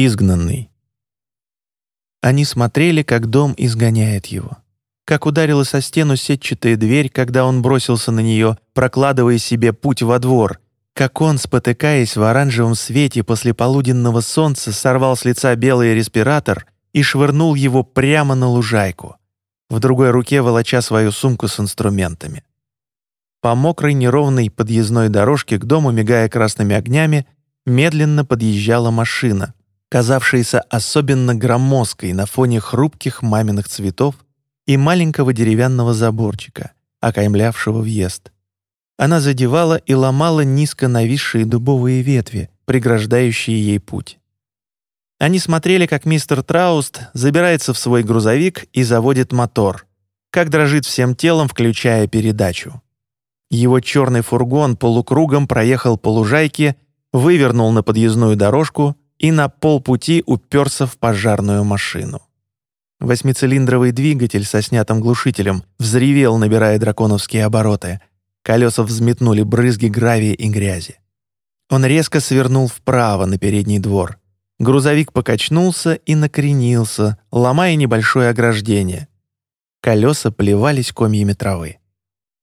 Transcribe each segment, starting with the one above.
Изгнанный. Они смотрели, как дом изгоняет его. Как ударила со стену сетчатая дверь, когда он бросился на нее, прокладывая себе путь во двор. Как он, спотыкаясь в оранжевом свете после полуденного солнца, сорвал с лица белый респиратор и швырнул его прямо на лужайку, в другой руке волоча свою сумку с инструментами. По мокрой неровной подъездной дорожке к дому, мигая красными огнями, медленно подъезжала машина, казавшаяся особенно громоздкой на фоне хрупких маминых цветов и маленького деревянного заборчика, окаймлявшего въезд. Она задевала и ломала низко нависшие дубовые ветви, преграждающие ей путь. Они смотрели, как мистер Трауст забирается в свой грузовик и заводит мотор, как дрожит всем телом, включая передачу. Его черный фургон полукругом проехал по лужайке, вывернул на подъездную дорожку и на полпути уперся в пожарную машину. Восьмицилиндровый двигатель со снятым глушителем взревел, набирая драконовские обороты. Колеса взметнули брызги гравия и грязи. Он резко свернул вправо на передний двор. Грузовик покачнулся и накренился, ломая небольшое ограждение. Колеса плевались комьями травы.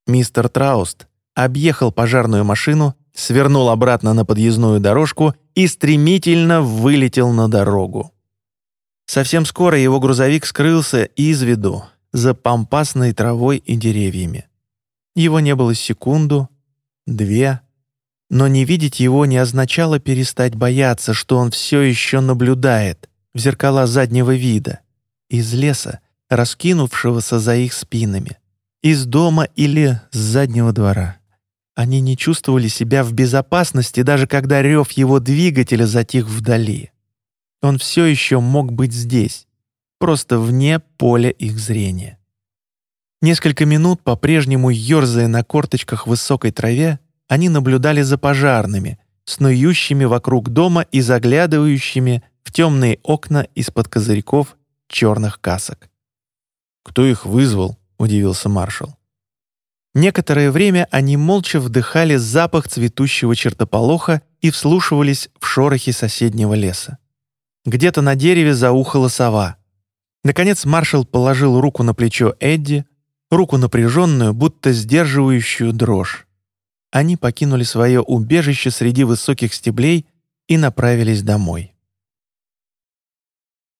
Мистер Трауст объехал пожарную машину, свернул обратно на подъездную дорожку и стремительно вылетел на дорогу. Совсем скоро его грузовик скрылся из виду за пампасной травой и деревьями. Его не было секунду, две, но не видеть его не означало перестать бояться, что он все еще наблюдает в зеркала заднего вида, из леса, раскинувшегося за их спинами, из дома или с заднего двора. Они не чувствовали себя в безопасности, даже когда рев его двигателя затих вдали. Он все еще мог быть здесь, просто вне поля их зрения. Несколько минут, по-прежнему ерзая на корточках в высокой траве, они наблюдали за пожарными, снующими вокруг дома и заглядывающими в темные окна из-под козырьков черных касок. «Кто их вызвал?» — удивился маршал. Некоторое время они молча вдыхали запах цветущего чертополоха и вслушивались в шорохи соседнего леса. Где-то на дереве заухала сова. Наконец маршал положил руку на плечо Эдди, руку напряженную, будто сдерживающую дрожь. Они покинули свое убежище среди высоких стеблей и направились домой.